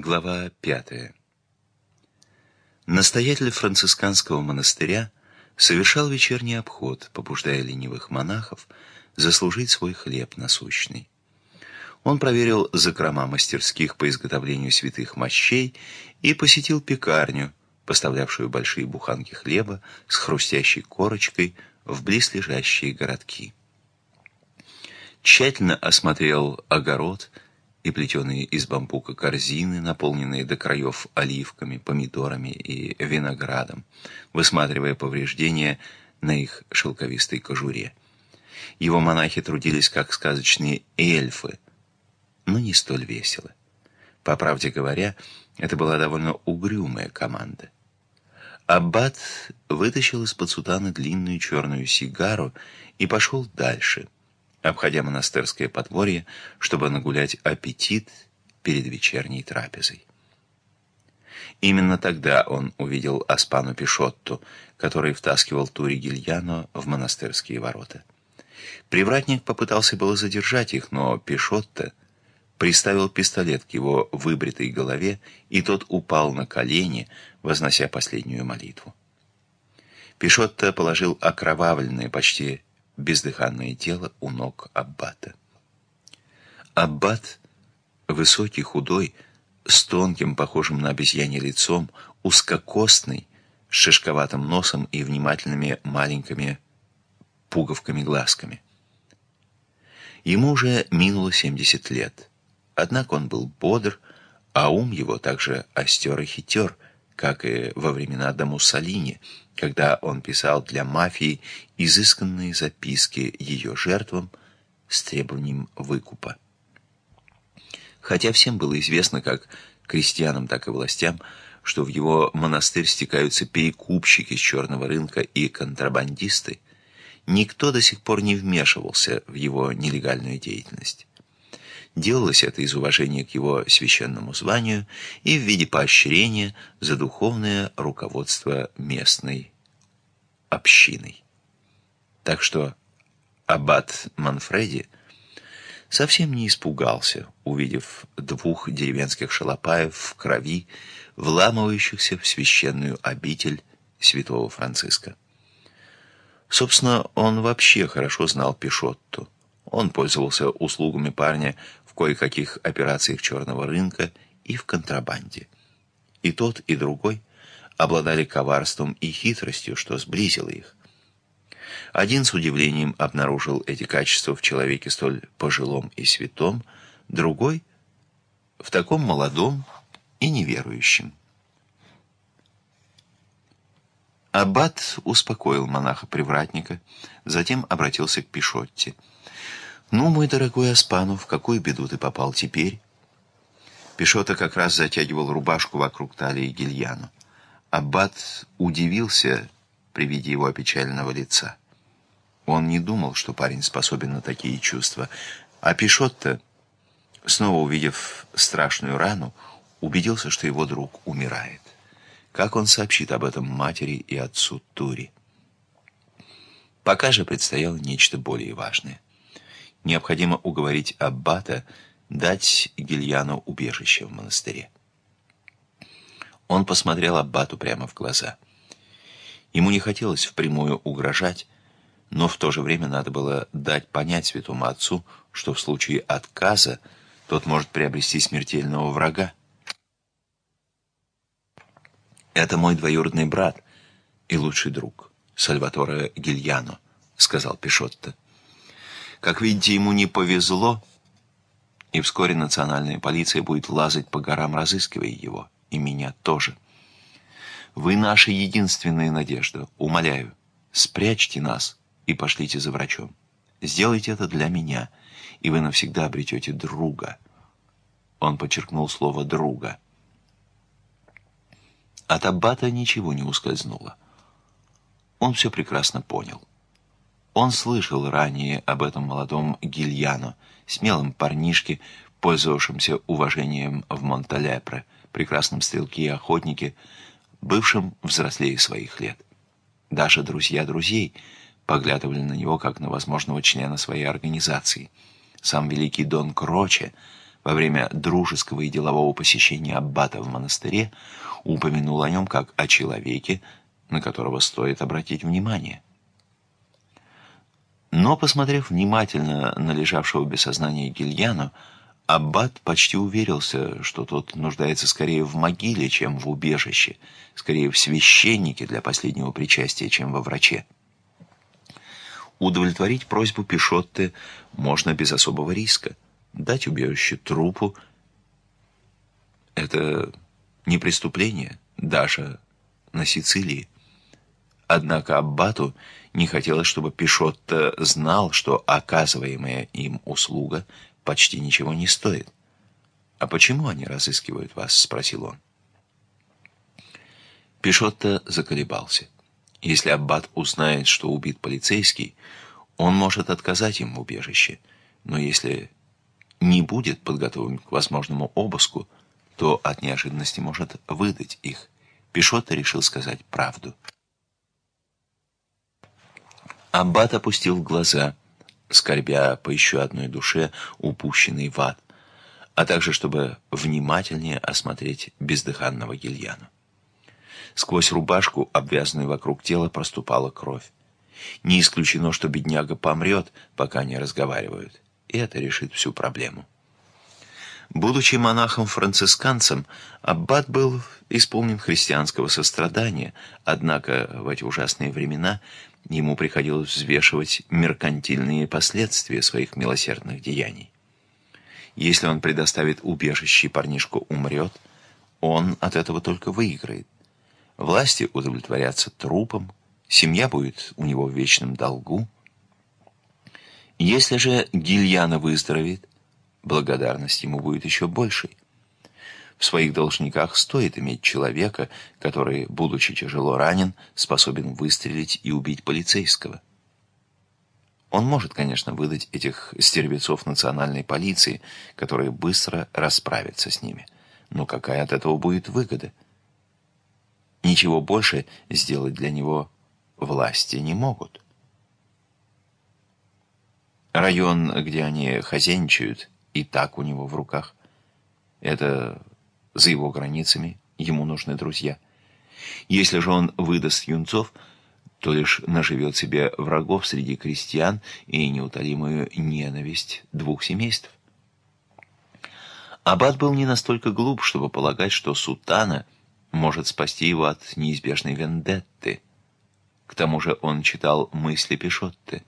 Глава пятая. Настоятель францисканского монастыря совершал вечерний обход, побуждая ленивых монахов заслужить свой хлеб насущный. Он проверил закрома мастерских по изготовлению святых мощей и посетил пекарню, поставлявшую большие буханки хлеба с хрустящей корочкой в близлежащие городки. Тщательно осмотрел огород и плетеные из бамбука корзины, наполненные до краев оливками, помидорами и виноградом, высматривая повреждения на их шелковистой кожуре. Его монахи трудились как сказочные эльфы, но не столь весело. По правде говоря, это была довольно угрюмая команда. Аббат вытащил из-под сутана длинную черную сигару и пошел дальше, обходя монастырское подворье, чтобы нагулять аппетит перед вечерней трапезой. Именно тогда он увидел Аспану Пишотту, который втаскивал Тури Гильяно в монастырские ворота. Привратник попытался было задержать их, но Пишотто приставил пистолет к его выбритой голове, и тот упал на колени, вознося последнюю молитву. Пишотто положил окровавленное, почти бездыханное тело у ног Аббата. Аббат, высокий, худой, с тонким, похожим на обезьяне лицом, узкокостный, с шишковатым носом и внимательными маленькими пуговками-глазками. Ему уже минуло 70 лет. Однако он был бодр, а ум его также остер и хитер, как и во времена до Муссолини, когда он писал для мафии изысканные записки ее жертвам с требованием выкупа. Хотя всем было известно, как крестьянам, так и властям, что в его монастырь стекаются перекупщики с черного рынка и контрабандисты, никто до сих пор не вмешивался в его нелегальную деятельность. Делалось это из уважения к его священному званию и в виде поощрения за духовное руководство местной общиной. Так что аббат Манфреди совсем не испугался, увидев двух деревенских шалопаев в крови, вламывающихся в священную обитель святого Франциска. Собственно, он вообще хорошо знал Пишотту. Он пользовался услугами парня кое-каких операциях черного рынка и в контрабанде. И тот, и другой обладали коварством и хитростью, что сблизило их. Один с удивлением обнаружил эти качества в человеке столь пожилом и святом, другой — в таком молодом и неверующем. Аббат успокоил монаха-привратника, затем обратился к Пишотте — «Ну, мой дорогой Аспану, в какую беду ты попал теперь?» Пишота как раз затягивал рубашку вокруг талии Гильяну. Аббат удивился при виде его опечаленного лица. Он не думал, что парень способен на такие чувства. А Пишотто, снова увидев страшную рану, убедился, что его друг умирает. Как он сообщит об этом матери и отцу Тури? Пока же предстояло нечто более важное. Необходимо уговорить Аббата дать Гильяну убежище в монастыре. Он посмотрел Аббату прямо в глаза. Ему не хотелось впрямую угрожать, но в то же время надо было дать понять святому отцу, что в случае отказа тот может приобрести смертельного врага. «Это мой двоюродный брат и лучший друг, Сальваторе Гильяно», — сказал Пишотто. Как видите, ему не повезло, и вскоре национальная полиция будет лазать по горам, разыскивая его, и меня тоже. Вы наша единственная надежда. Умоляю, спрячьте нас и пошлите за врачом. Сделайте это для меня, и вы навсегда обретете друга. Он подчеркнул слово «друга». От Аббата ничего не ускользнуло. Он все прекрасно понял. Он слышал ранее об этом молодом Гильяно, смелом парнишке, пользовавшемся уважением в Монталепре, прекрасном стрелке и охотнике, бывшем взрослее своих лет. Даже друзья друзей поглядывали на него как на возможного члена своей организации. Сам великий Дон Кроче, во время дружеского и делового посещения аббата в монастыре упомянул о нем как о человеке, на которого стоит обратить внимание. Но, посмотрев внимательно на лежавшего без сознания Гильяну, Аббат почти уверился, что тот нуждается скорее в могиле, чем в убежище, скорее в священнике для последнего причастия, чем во враче. Удовлетворить просьбу Пишотты можно без особого риска. Дать убежище трупу — это не преступление, даже на Сицилии. Однако Аббату не хотелось, чтобы Пишотто знал, что оказываемая им услуга почти ничего не стоит. «А почему они разыскивают вас?» — спросил он. Пишотто заколебался. Если Аббат узнает, что убит полицейский, он может отказать им в убежище. Но если не будет подготовлен к возможному обыску, то от неожиданности может выдать их. Пишотто решил сказать правду. Аббат опустил глаза, скорбя по еще одной душе, упущенной в ад, а также чтобы внимательнее осмотреть бездыханного Гильяна. Сквозь рубашку, обвязанную вокруг тела, проступала кровь. Не исключено, что бедняга помрет, пока не разговаривают, и это решит всю проблему. Будучи монахом-францисканцем, Аббат был исполнен христианского сострадания, однако в эти ужасные времена ему приходилось взвешивать меркантильные последствия своих милосердных деяний. Если он предоставит убежище и парнишку умрет, он от этого только выиграет. Власти удовлетворятся трупом, семья будет у него в вечном долгу. Если же Гильяна выздоровеет, благодарность ему будет еще большей. В своих должниках стоит иметь человека, который, будучи тяжело ранен, способен выстрелить и убить полицейского. Он может, конечно, выдать этих стервецов национальной полиции, которые быстро расправятся с ними. Но какая от этого будет выгода? Ничего больше сделать для него власти не могут. Район, где они хозяйничают, и так у него в руках. Это за его границами ему нужны друзья. Если же он выдаст юнцов, то лишь наживет себе врагов среди крестьян и неутолимую ненависть двух семейств. Аббат был не настолько глуп, чтобы полагать, что сутана может спасти его от неизбежной вендетты. К тому же он читал мысли Пишотты.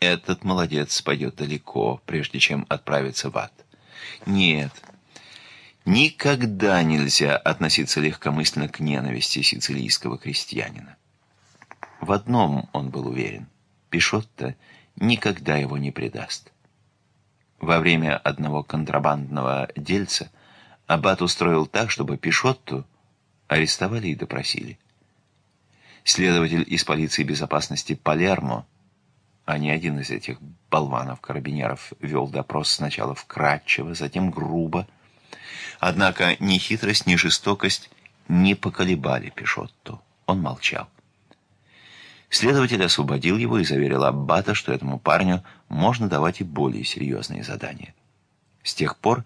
Этот молодец пойдет далеко, прежде чем отправиться в ад. Нет, никогда нельзя относиться легкомысленно к ненависти сицилийского крестьянина. В одном он был уверен. Пишотто никогда его не предаст. Во время одного контрабандного дельца Аббат устроил так, чтобы Пишотту арестовали и допросили. Следователь из полиции безопасности Палермо, а не один из этих болванов-карабинеров, вел допрос сначала вкратчиво, затем грубо. Однако ни хитрость, ни жестокость не поколебали Пишотту. Он молчал. Следователь освободил его и заверил Аббата, что этому парню можно давать и более серьезные задания. С тех пор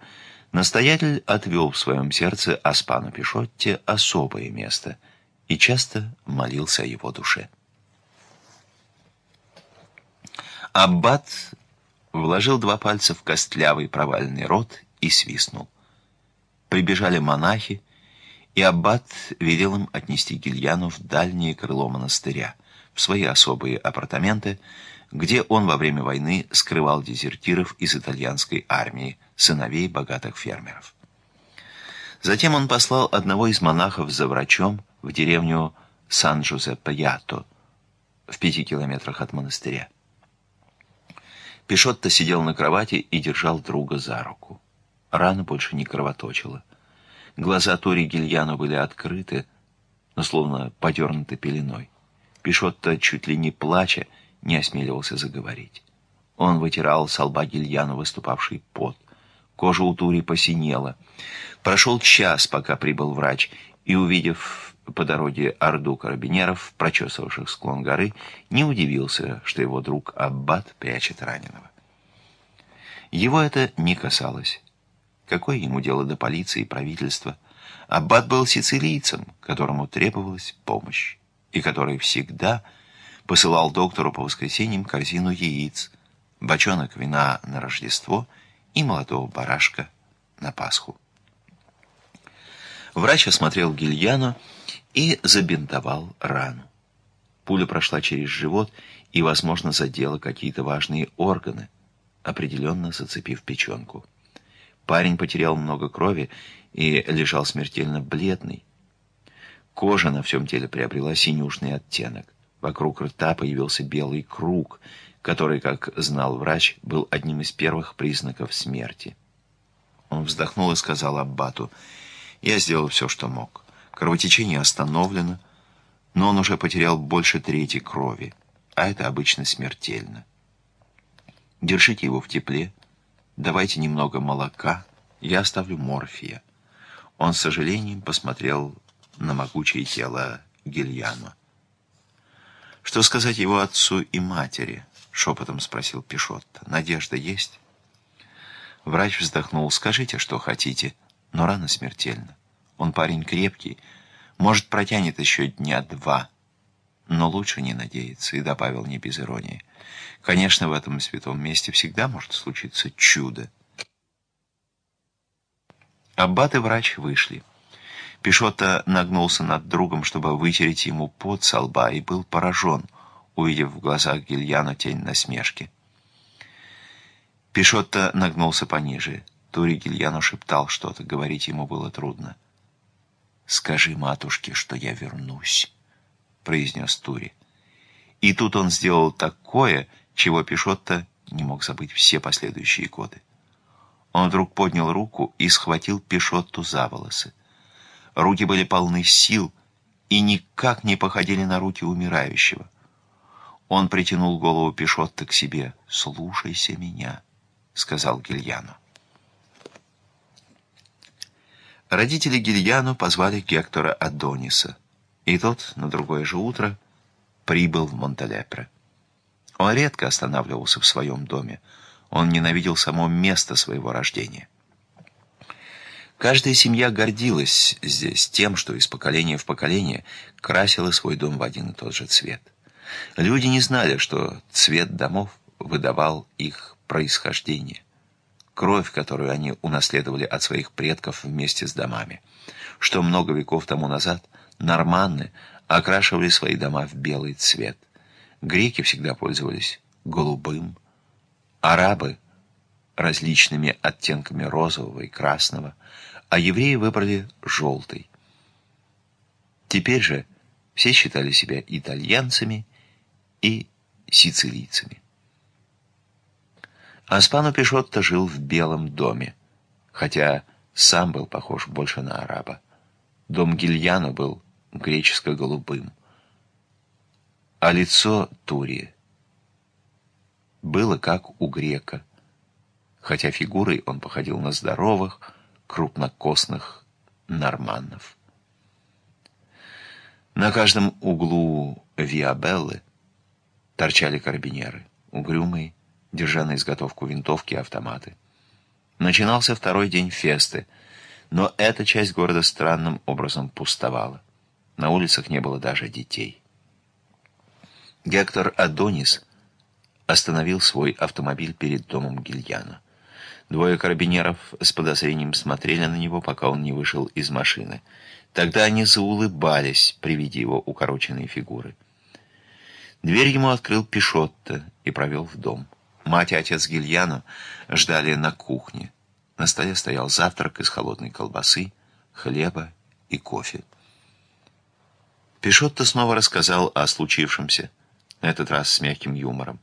настоятель отвел в своем сердце Аспану Пишотте особое место – и часто молился о его душе. Аббат вложил два пальца в костлявый провальный рот и свистнул. Прибежали монахи, и Аббат велел им отнести Гильяну в дальнее крыло монастыря, в свои особые апартаменты, где он во время войны скрывал дезертиров из итальянской армии, сыновей богатых фермеров. Затем он послал одного из монахов за врачом, в деревню Сан-Жузеппе-Ято, в пяти километрах от монастыря. Пишотто сидел на кровати и держал друга за руку. Рана больше не кровоточила. Глаза Тори Гильяно были открыты, но словно подернуты пеленой. Пишотто, чуть ли не плача, не осмеливался заговорить. Он вытирал с лба Гильяно выступавший пот. Кожа у Тури посинела. Прошел час, пока прибыл врач, и, увидев по дороге орду карабинеров, прочесывавших склон горы, не удивился, что его друг Аббат прячет раненого. Его это не касалось. Какое ему дело до полиции и правительства? Аббат был сицилийцем, которому требовалась помощь, и который всегда посылал доктору по воскресеньям корзину яиц, бочонок вина на Рождество и молодого барашка на Пасху. Врач осмотрел Гильяну и забинтовал рану. Пуля прошла через живот и, возможно, задела какие-то важные органы, определенно зацепив печенку. Парень потерял много крови и лежал смертельно бледный. Кожа на всем теле приобрела синюшный оттенок. Вокруг рта появился белый круг, который, как знал врач, был одним из первых признаков смерти. Он вздохнул и сказал Аббату, «Я сделал все, что мог. Кровотечение остановлено, но он уже потерял больше трети крови, а это обычно смертельно. Держите его в тепле, давайте немного молока, я оставлю морфия». Он с сожалением посмотрел на могучее тело Гильяно. «Что сказать его отцу и матери?» Шепотом спросил Пишотто. «Надежда есть?» Врач вздохнул. «Скажите, что хотите, но рано смертельно. Он парень крепкий, может, протянет еще дня два, но лучше не надеяться», и добавил не без иронии. «Конечно, в этом святом месте всегда может случиться чудо». Аббат и врач вышли. Пишотто нагнулся над другом, чтобы вытереть ему пот со лба, и был поражен — увидев в глазах Гильяна тень насмешки. Пишотто нагнулся пониже. Тури Гильяну шептал что-то, говорить ему было трудно. «Скажи матушке, что я вернусь», — произнес Тури. И тут он сделал такое, чего Пишотто не мог забыть все последующие годы. Он вдруг поднял руку и схватил Пишотту за волосы. Руки были полны сил и никак не походили на руки умирающего. Он притянул голову Пишотта к себе. «Слушайся меня», — сказал Гильяну. Родители Гильяну позвали Гектора Адониса, и тот на другое же утро прибыл в Монталепре. Он редко останавливался в своем доме. Он ненавидел само место своего рождения. Каждая семья гордилась здесь тем, что из поколения в поколение красила свой дом в один и тот же цвет. Люди не знали, что цвет домов выдавал их происхождение. Кровь, которую они унаследовали от своих предков вместе с домами. Что много веков тому назад норманны окрашивали свои дома в белый цвет. Греки всегда пользовались голубым, арабы — различными оттенками розового и красного, а евреи выбрали желтый. Теперь же все считали себя итальянцами и сицилийцами. Аспану Пишотто жил в Белом доме, хотя сам был похож больше на араба. Дом Гильяно был греческо-голубым, а лицо Турии было как у грека, хотя фигурой он походил на здоровых, крупнокосных норманнов. На каждом углу Виабеллы торчали карабинеры, угрюмые, держа на изготовку винтовки и автоматы. Начинался второй день фесты, но эта часть города странным образом пустовала. На улицах не было даже детей. Гектор Адонис остановил свой автомобиль перед домом Гильяна. Двое карабинеров с подозрением смотрели на него, пока он не вышел из машины. Тогда они заулыбались при виде его укороченной фигуры. Дверь ему открыл Пишотто и провел в дом. Мать и отец Гильяно ждали на кухне. На столе стоял завтрак из холодной колбасы, хлеба и кофе. Пишотто снова рассказал о случившемся, на этот раз с мягким юмором.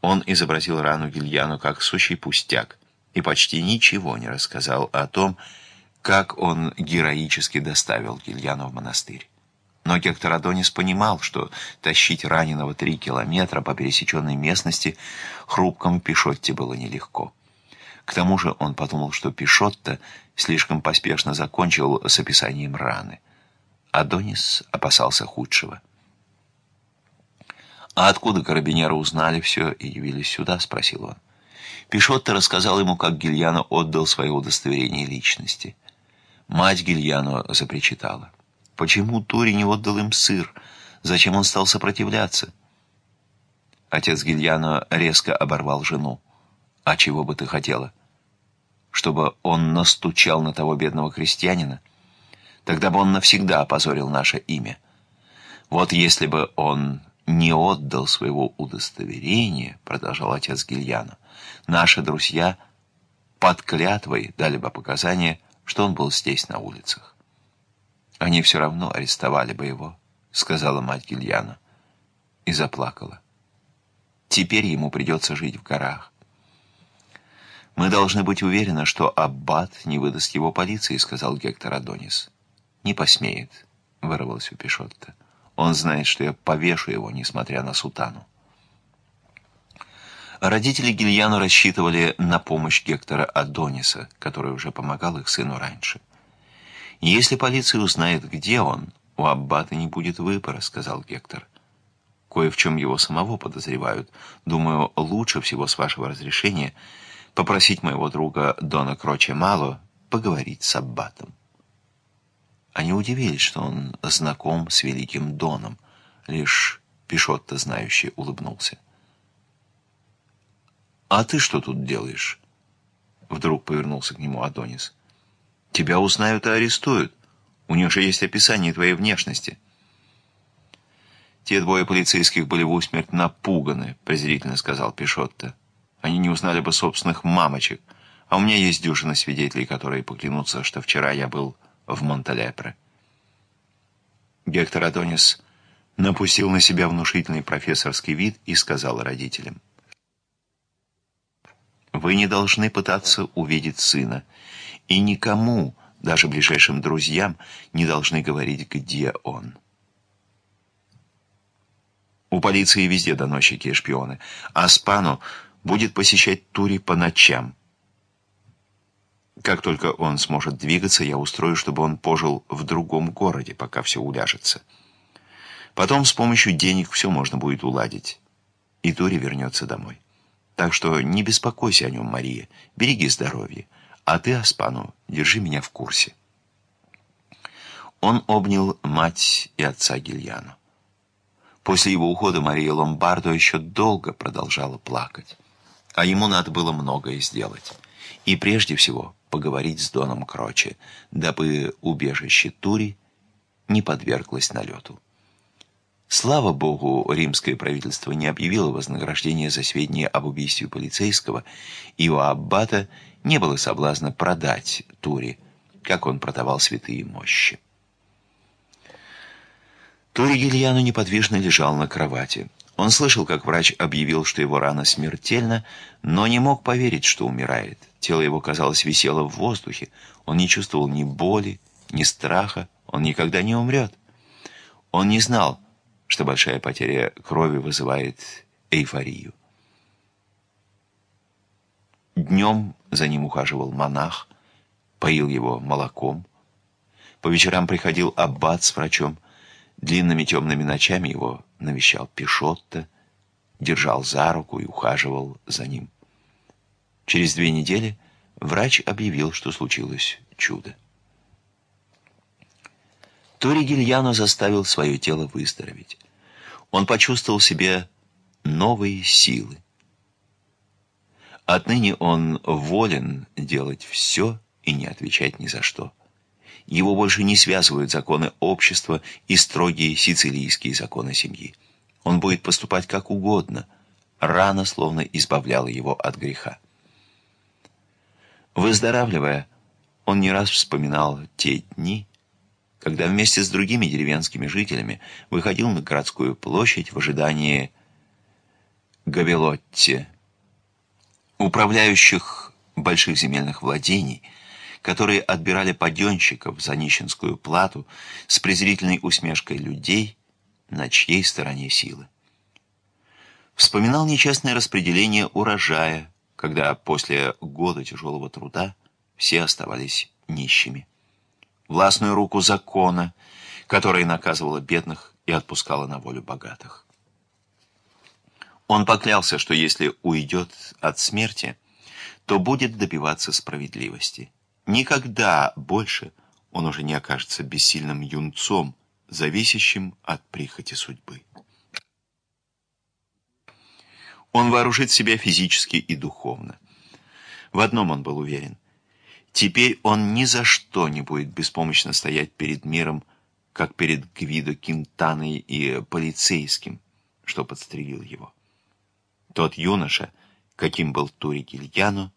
Он изобразил рану Гильяну как сущий пустяк и почти ничего не рассказал о том, как он героически доставил Гильяну в монастырь. Но Гектор Адонис понимал, что тащить раненого три километра по пересеченной местности хрупкому Пишотте было нелегко. К тому же он подумал, что Пишотто слишком поспешно закончил с описанием раны. Адонис опасался худшего. «А откуда карабинеры узнали все и явились сюда?» — спросил он. Пишотто рассказал ему, как Гильяно отдал свое удостоверение личности. Мать Гильяно запричитала. Почему Тури не отдал им сыр? Зачем он стал сопротивляться? Отец Гильяно резко оборвал жену. «А чего бы ты хотела? Чтобы он настучал на того бедного крестьянина? Тогда бы он навсегда опозорил наше имя. Вот если бы он не отдал своего удостоверения, продолжал отец Гильяно, наши друзья под клятвой дали бы показания, что он был здесь, на улицах. Они все равно арестовали бы его, сказала мать Гильяна, и заплакала. Теперь ему придется жить в горах. «Мы должны быть уверены, что Аббат не выдаст его полиции», — сказал Гектор Адонис. «Не посмеет», — вырвалось у Пишотта. Он знает, что я повешу его, несмотря на сутану. Родители Гильяну рассчитывали на помощь Гектора Адониса, который уже помогал их сыну раньше. «Если полиция узнает, где он, у Аббата не будет выбора», — сказал Гектор. «Кое в чем его самого подозревают. Думаю, лучше всего, с вашего разрешения, попросить моего друга Дона Кроче Мало поговорить с Аббатом». Они удивились, что он знаком с великим Доном. Лишь Пишотто, знающий, улыбнулся. «А ты что тут делаешь?» Вдруг повернулся к нему Адонис. «Тебя узнают и арестуют. У них же есть описание твоей внешности». «Те двое полицейских были в усмерть напуганы», — презрительно сказал Пишотто. «Они не узнали бы собственных мамочек, а у меня есть дюжина свидетелей, которые поклянутся, что вчера я был в Монталепре. Гектор Адонис напустил на себя внушительный профессорский вид и сказал родителям. «Вы не должны пытаться увидеть сына, и никому, даже ближайшим друзьям, не должны говорить, где он». У полиции везде доносчики и шпионы, а Спану будет посещать Тури по ночам. Как только он сможет двигаться, я устрою, чтобы он пожил в другом городе, пока все уляжется. Потом с помощью денег все можно будет уладить. И Тури вернется домой. Так что не беспокойся о нем, Мария. Береги здоровье. А ты, Аспану, держи меня в курсе. Он обнял мать и отца Гильяну. После его ухода Мария Ломбардо еще долго продолжала плакать. А ему надо было многое сделать. И прежде всего поговорить с Доном Кроче, дабы убежище Тури не подверглось налету. Слава богу, римское правительство не объявило вознаграждение за сведения об убийстве полицейского, и у Аббата не было соблазна продать Тури, как он продавал святые мощи. Тури Гильяну неподвижно лежал на кровати. Он слышал, как врач объявил, что его рана смертельна, но не мог поверить, что умирает. Тело его, казалось, висело в воздухе. Он не чувствовал ни боли, ни страха. Он никогда не умрет. Он не знал, что большая потеря крови вызывает эйфорию. Днем за ним ухаживал монах, поил его молоком. По вечерам приходил аббат с врачом. Длинными темными ночами его навещал Пишотто, держал за руку и ухаживал за ним. Через две недели врач объявил, что случилось чудо. Тори Гильяно заставил свое тело выздороветь. Он почувствовал себе новые силы. Отныне он волен делать все и не отвечать ни за что. Его больше не связывают законы общества и строгие сицилийские законы семьи. Он будет поступать как угодно. Рана словно избавляла его от греха. Выздоравливая, он не раз вспоминал те дни, когда вместе с другими деревенскими жителями выходил на городскую площадь в ожидании Гавелотти, управляющих больших земельных владений – которые отбирали паденщиков за нищенскую плату с презрительной усмешкой людей, на чьей стороне силы. Вспоминал нечестное распределение урожая, когда после года тяжелого труда все оставались нищими. Властную руку закона, которая наказывала бедных и отпускала на волю богатых. Он поклялся, что если уйдет от смерти – то будет добиваться справедливости. Никогда больше он уже не окажется бессильным юнцом, зависящим от прихоти судьбы. Он вооружит себя физически и духовно. В одном он был уверен. Теперь он ни за что не будет беспомощно стоять перед миром, как перед Гвидо Кинтаной и полицейским, что подстрелил его. Тот юноша, каким был Тури Гильяно,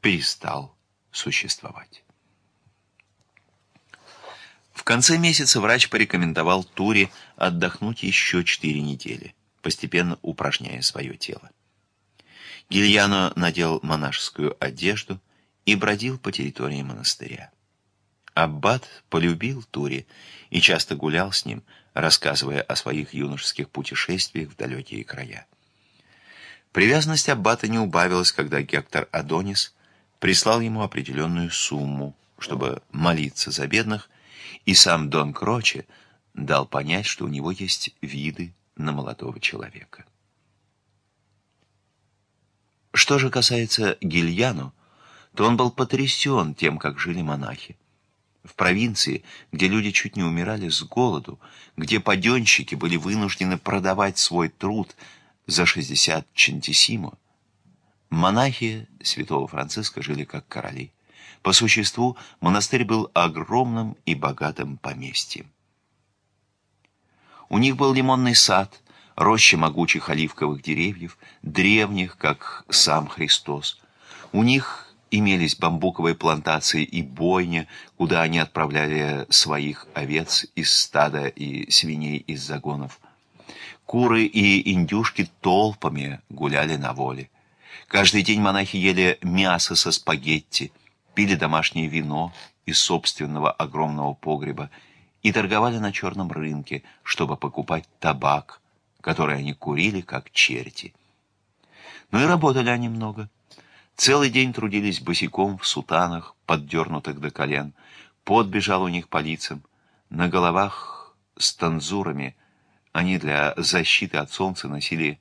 перестал существовать. В конце месяца врач порекомендовал Тури отдохнуть еще четыре недели, постепенно упражняя свое тело. Гильяно надел монашескую одежду и бродил по территории монастыря. Аббат полюбил Тури и часто гулял с ним, рассказывая о своих юношеских путешествиях в далекие края. Привязанность Аббата не убавилась, когда Гектор Адонис прислал ему определенную сумму, чтобы молиться за бедных, и сам Дон Кроче дал понять, что у него есть виды на молодого человека. Что же касается Гильяну, то он был потрясен тем, как жили монахи. В провинции, где люди чуть не умирали с голоду, где паденщики были вынуждены продавать свой труд – за 60 чентисимо, монахи святого Франциска жили как короли. По существу монастырь был огромным и богатым поместьем. У них был лимонный сад, роща могучих оливковых деревьев, древних, как сам Христос. У них имелись бамбуковые плантации и бойня, куда они отправляли своих овец из стада и свиней из загонов. Куры и индюшки толпами гуляли на воле. Каждый день монахи ели мясо со спагетти, пили домашнее вино из собственного огромного погреба и торговали на черном рынке, чтобы покупать табак, который они курили как черти. Ну и работали они много. Целый день трудились босиком в сутанах, поддернутых до колен. Пот бежал у них по лицам. На головах с танзурами – они для защиты от солнца носили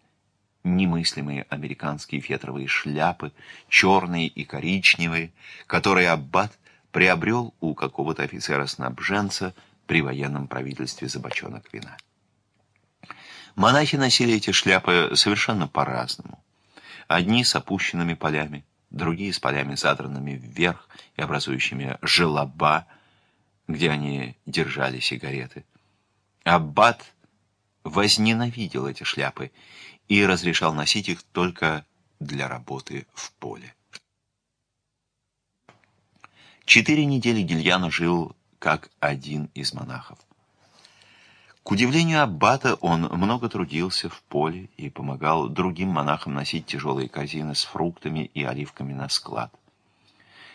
немыслимые американские фетровые шляпы, черные и коричневые, которые Аббат приобрел у какого-то офицера-снабженца при военном правительстве за бочонок вина. Монахи носили эти шляпы совершенно по-разному. Одни с опущенными полями, другие с полями задранными вверх и образующими желоба, где они держали сигареты. Аббат возненавидел эти шляпы и разрешал носить их только для работы в поле. Четыре недели Гильяно жил как один из монахов. К удивлению Аббата, он много трудился в поле и помогал другим монахам носить тяжелые корзины с фруктами и оливками на склад.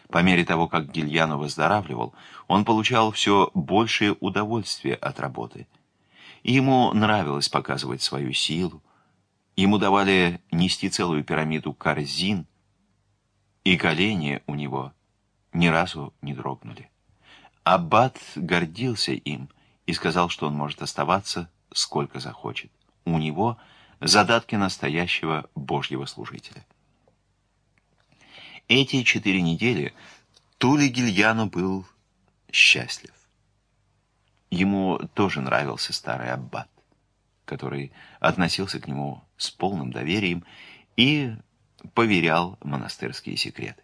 По мере того, как Гильяно выздоравливал, он получал все большее удовольствие от работы – Ему нравилось показывать свою силу. Ему давали нести целую пирамиду корзин, и колени у него ни разу не дрогнули. Аббат гордился им и сказал, что он может оставаться сколько захочет. У него задатки настоящего Божьего служителя. Эти четыре недели Тули Гильяно был счастлив. Ему тоже нравился старый аббат, который относился к нему с полным доверием и поверял монастырские секреты.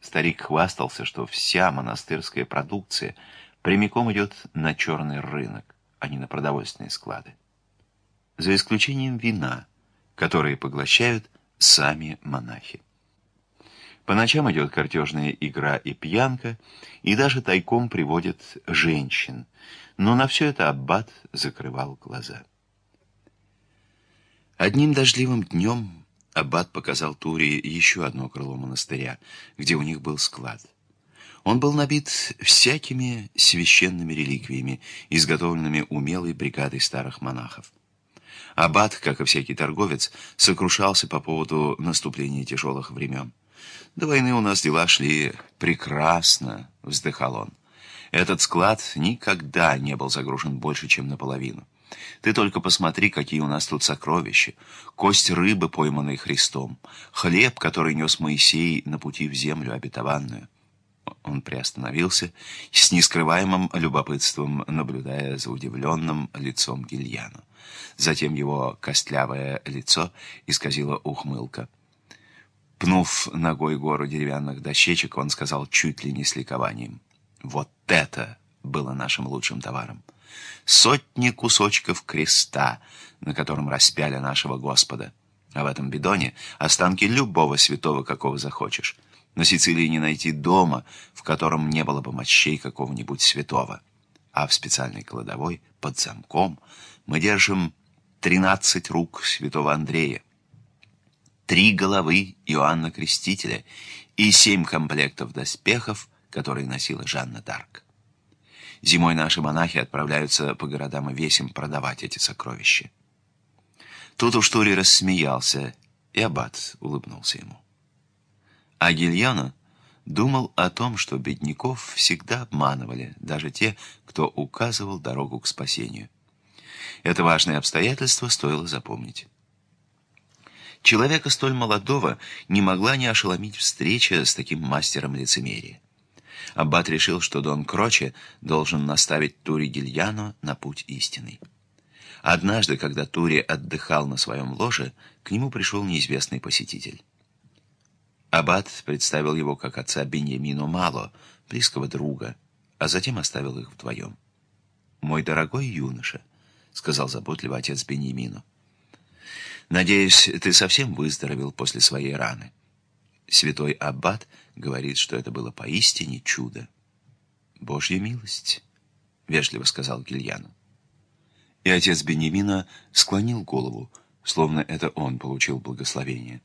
Старик хвастался, что вся монастырская продукция прямиком идет на черный рынок, а не на продовольственные склады. За исключением вина, которые поглощают сами монахи. По ночам идет картежная игра и пьянка, и даже тайком приводят женщин. Но на все это аббат закрывал глаза. Одним дождливым днем аббат показал Туре еще одно крыло монастыря, где у них был склад. Он был набит всякими священными реликвиями, изготовленными умелой бригадой старых монахов. Аббат, как и всякий торговец, сокрушался по поводу наступления тяжелых времен. До войны у нас дела шли прекрасно, вздыхал он. Этот склад никогда не был загружен больше, чем наполовину. Ты только посмотри, какие у нас тут сокровища. Кость рыбы, пойманной Христом. Хлеб, который нес Моисей на пути в землю обетованную. Он приостановился, с нескрываемым любопытством наблюдая за удивленным лицом Гильяну. Затем его костлявое лицо исказило ухмылка. Пнув ногой гору деревянных дощечек, он сказал чуть ли не с ликованием. «Вот это было нашим лучшим товаром! Сотни кусочков креста, на котором распяли нашего Господа. А в этом бидоне останки любого святого, какого захочешь». На Сицилии не найти дома, в котором не было бы мощей какого-нибудь святого. А в специальной кладовой, под замком, мы держим 13 рук святого Андрея, три головы Иоанна Крестителя и семь комплектов доспехов, которые носила Жанна Дарк. Зимой наши монахи отправляются по городам и весям продавать эти сокровища. Тут уж Тури рассмеялся, и аббат улыбнулся ему. А Гильяно думал о том, что бедняков всегда обманывали, даже те, кто указывал дорогу к спасению. Это важное обстоятельство стоило запомнить. Человека столь молодого не могла не ошеломить встреча с таким мастером лицемерия. Аббат решил, что Дон Кроче должен наставить Тури Гильяно на путь истинный. Однажды, когда Тури отдыхал на своем ложе, к нему пришел неизвестный посетитель. Аббат представил его как отца Беньямину Мало, близкого друга, а затем оставил их вдвоем. «Мой дорогой юноша», — сказал заботливо отец Беньямину, — «надеюсь, ты совсем выздоровел после своей раны». Святой Аббат говорит, что это было поистине чудо. «Божья милость», — вежливо сказал Гильяну. И отец Беньямина склонил голову, словно это он получил благословение.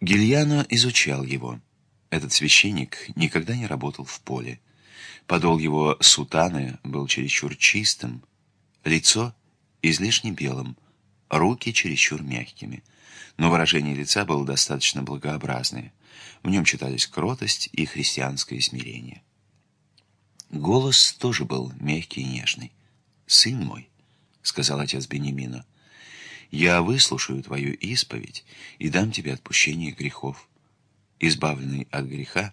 Гильяно изучал его. Этот священник никогда не работал в поле. Подол его сутаны был чересчур чистым, лицо излишне белым, руки чересчур мягкими. Но выражение лица было достаточно благообразное. В нем читались кротость и христианское смирение. Голос тоже был мягкий и нежный. «Сын мой», — сказал отец Бенемина, — я выслушаю твою исповедь и дам тебе отпущение грехов. Избавленный от греха,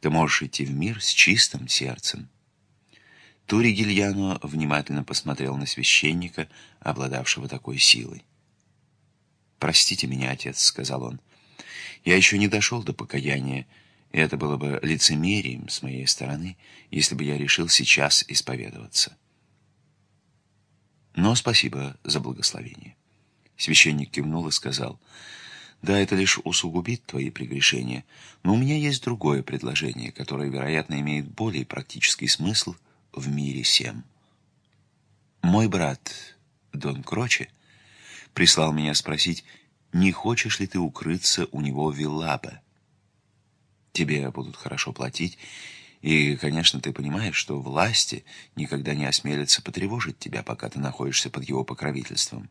ты можешь идти в мир с чистым сердцем. Тури Гильяно внимательно посмотрел на священника, обладавшего такой силой. «Простите меня, отец», — сказал он. «Я еще не дошел до покаяния, и это было бы лицемерием с моей стороны, если бы я решил сейчас исповедоваться. Но спасибо за благословение». Священник кивнул и сказал, «Да, это лишь усугубит твои прегрешения, но у меня есть другое предложение, которое, вероятно, имеет более практический смысл в мире всем. Мой брат, Дон Кроче, прислал меня спросить, не хочешь ли ты укрыться у него в Виллабе? Тебе будут хорошо платить, и, конечно, ты понимаешь, что власти никогда не осмелятся потревожить тебя, пока ты находишься под его покровительством».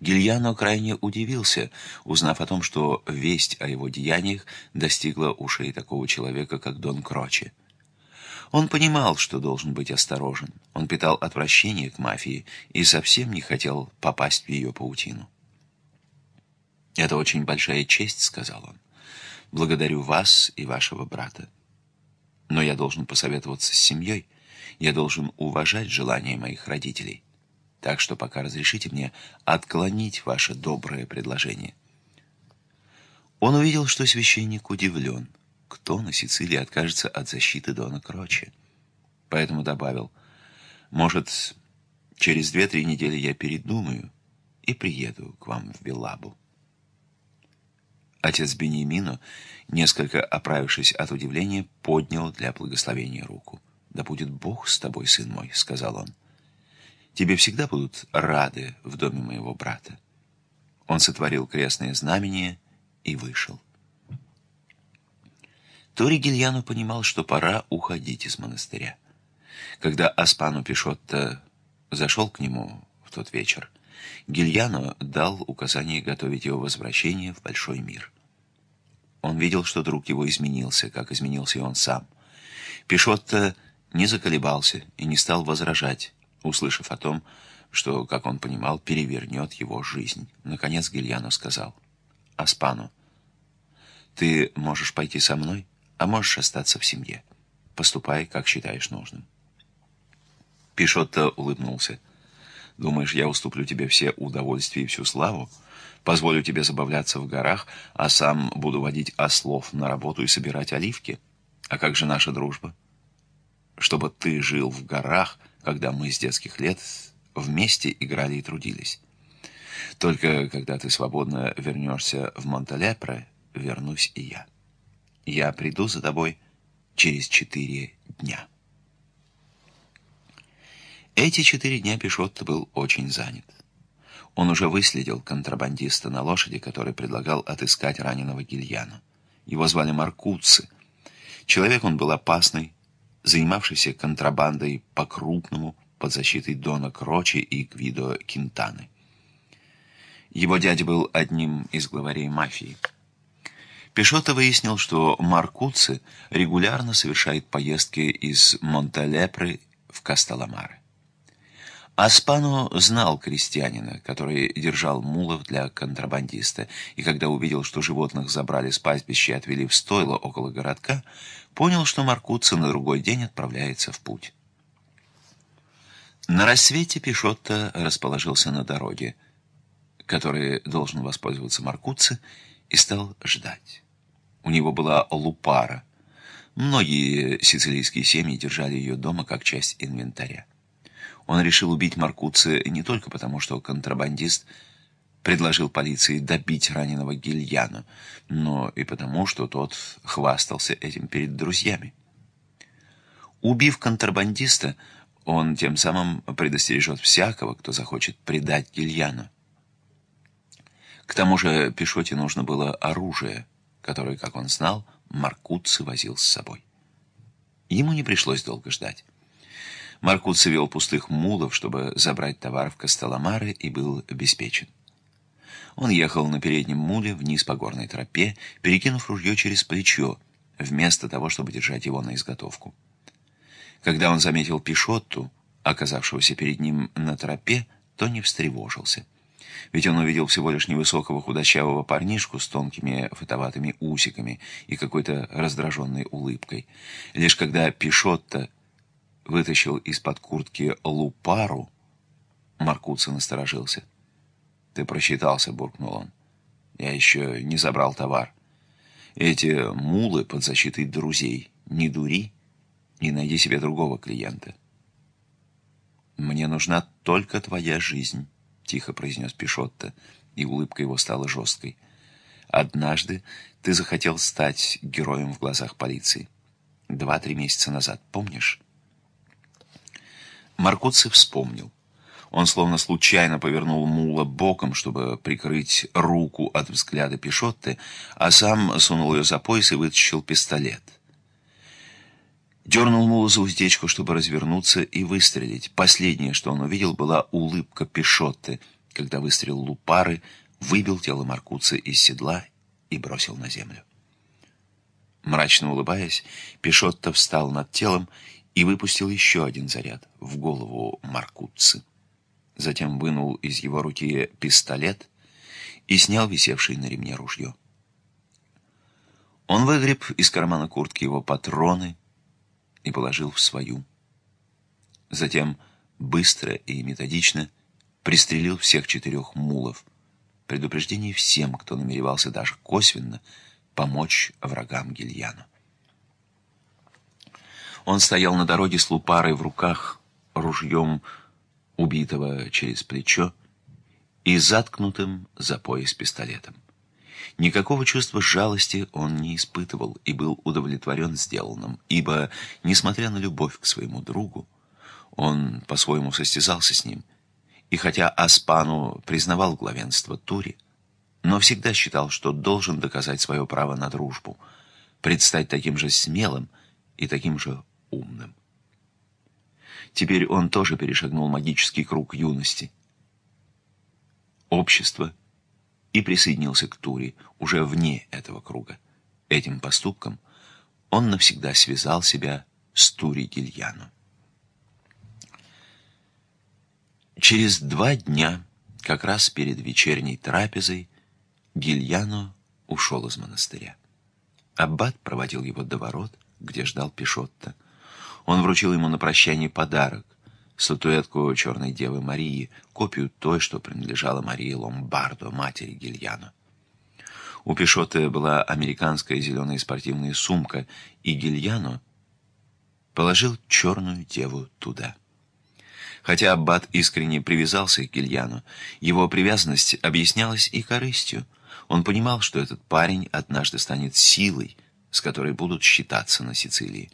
Гильяно крайне удивился, узнав о том, что весть о его деяниях достигла ушей такого человека, как Дон Кроче. Он понимал, что должен быть осторожен. Он питал отвращение к мафии и совсем не хотел попасть в ее паутину. «Это очень большая честь», — сказал он. «Благодарю вас и вашего брата. Но я должен посоветоваться с семьей. Я должен уважать желания моих родителей». Так что пока разрешите мне отклонить ваше доброе предложение. Он увидел, что священник удивлен. Кто на Сицилии откажется от защиты Дона Крочи? Поэтому добавил, может, через две-три недели я передумаю и приеду к вам в Белабу. Отец Бениамино, несколько оправившись от удивления, поднял для благословения руку. «Да будет Бог с тобой, сын мой», — сказал он. Тебе всегда будут рады в доме моего брата. Он сотворил крестное знамение и вышел. Тори Гильяно понимал, что пора уходить из монастыря. Когда Аспану Пишотто зашел к нему в тот вечер, Гильяно дал указание готовить его возвращение в большой мир. Он видел, что друг его изменился, как изменился и он сам. Пишотто не заколебался и не стал возражать, услышав о том, что, как он понимал, перевернет его жизнь. Наконец Гильяно сказал, «Аспану, ты можешь пойти со мной, а можешь остаться в семье. Поступай, как считаешь нужным». Пишотто улыбнулся. «Думаешь, я уступлю тебе все удовольствия и всю славу? Позволю тебе забавляться в горах, а сам буду водить ослов на работу и собирать оливки? А как же наша дружба? Чтобы ты жил в горах, когда мы с детских лет вместе играли и трудились. Только когда ты свободно вернешься в Монталепре, вернусь и я. Я приду за тобой через четыре дня». Эти четыре дня Пишотто был очень занят. Он уже выследил контрабандиста на лошади, который предлагал отыскать раненого Гильяна. Его звали Маркуцци. Человек он был опасный, занимавшийся контрабандой по-крупному под защитой Дона Крочи и Гвидо Кинтаны. Его дядя был одним из главарей мафии. Пишотто выяснил, что Маркуцци регулярно совершает поездки из Монталепры в Касталамары. Аспано знал крестьянина, который держал мулов для контрабандиста, и когда увидел, что животных забрали с пастбища и отвели в стойло около городка, понял, что Маркуцци на другой день отправляется в путь. На рассвете Пишотто расположился на дороге, которой должен воспользоваться Маркуцци, и стал ждать. У него была лупара. Многие сицилийские семьи держали ее дома как часть инвентаря. Он решил убить Маркуци не только потому, что контрабандист предложил полиции добить раненого Гильяна, но и потому, что тот хвастался этим перед друзьями. Убив контрабандиста, он тем самым предостережет всякого, кто захочет предать Гильяну. К тому же Пишоте нужно было оружие, которое, как он знал, Маркуци возил с собой. Ему не пришлось долго ждать. Маркуци вел пустых мулов, чтобы забрать товар в Костоломары, и был обеспечен. Он ехал на переднем муле вниз по горной тропе, перекинув ружье через плечо, вместо того, чтобы держать его на изготовку. Когда он заметил Пишотту, оказавшегося перед ним на тропе, то не встревожился. Ведь он увидел всего лишь невысокого худощавого парнишку с тонкими фотоватыми усиками и какой-то раздраженной улыбкой. Лишь когда Пишотта вытащил из-под куртки лупару, Маркуца насторожился. «Ты просчитался», — буркнул он. «Я еще не забрал товар. Эти мулы под защитой друзей. Не дури и найди себе другого клиента». «Мне нужна только твоя жизнь», — тихо произнес Пишотто, и улыбка его стала жесткой. «Однажды ты захотел стать героем в глазах полиции. Два-три месяца назад, помнишь?» Маркоци вспомнил. Он словно случайно повернул мула боком, чтобы прикрыть руку от взгляда Пишотты, а сам сунул ее за пояс и вытащил пистолет. Дернул мула за уздечку, чтобы развернуться и выстрелить. Последнее, что он увидел, была улыбка Пишотты, когда выстрел лупары выбил тело Маркуца из седла и бросил на землю. Мрачно улыбаясь, Пишотто встал над телом и выпустил еще один заряд в голову Маркутцы. Затем вынул из его руки пистолет и снял висевшее на ремне ружье. Он выгреб из кармана куртки его патроны и положил в свою. Затем быстро и методично пристрелил всех четырех мулов, предупреждение всем, кто намеревался даже косвенно помочь врагам Гильяна. Он стоял на дороге с лупарой в руках, ружьем убитого через плечо и заткнутым за пояс пистолетом. Никакого чувства жалости он не испытывал и был удовлетворен сделанным, ибо, несмотря на любовь к своему другу, он по-своему состязался с ним, и хотя Аспану признавал главенство Тури, но всегда считал, что должен доказать свое право на дружбу, предстать таким же смелым и таким же умным. Теперь он тоже перешагнул магический круг юности. Общество и присоединился к Туре уже вне этого круга. Этим поступком он навсегда связал себя с Тури Гильяну. Через два дня, как раз перед вечерней трапезой, Гильяно ушел из монастыря. Аббат проводил его до ворот, где ждал Пишотто. Он вручил ему на прощание подарок — статуэтку Черной Девы Марии, копию той, что принадлежала Марии Ломбардо, матери Гильяно. У Пишотто была американская зеленая спортивная сумка, и Гильяно положил Черную Деву туда. Хотя Аббат искренне привязался к Гильяну, его привязанность объяснялась и корыстью. Он понимал, что этот парень однажды станет силой, с которой будут считаться на Сицилии.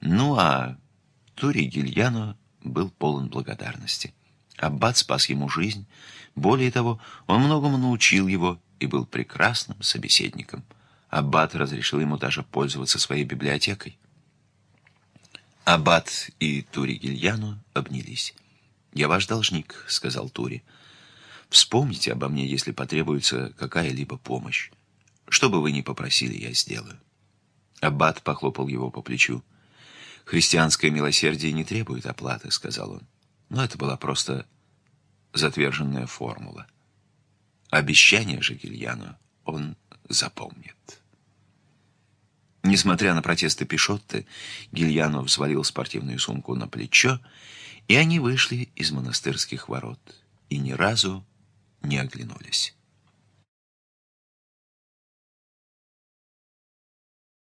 Ну а Тури Гильяно был полон благодарности. Аббат спас ему жизнь. Более того, он многому научил его и был прекрасным собеседником. Аббат разрешил ему даже пользоваться своей библиотекой. Аббат и Тури Гильяно обнялись. «Я ваш должник», — сказал Тури. «Вспомните обо мне, если потребуется какая-либо помощь. Что бы вы ни попросили, я сделаю». Аббат похлопал его по плечу. «Христианское милосердие не требует оплаты», — сказал он. Но это была просто затверженная формула. Обещание же Гильяну он запомнит. Несмотря на протесты Пишотты, Гильяно взвалил спортивную сумку на плечо, и они вышли из монастырских ворот и ни разу не оглянулись.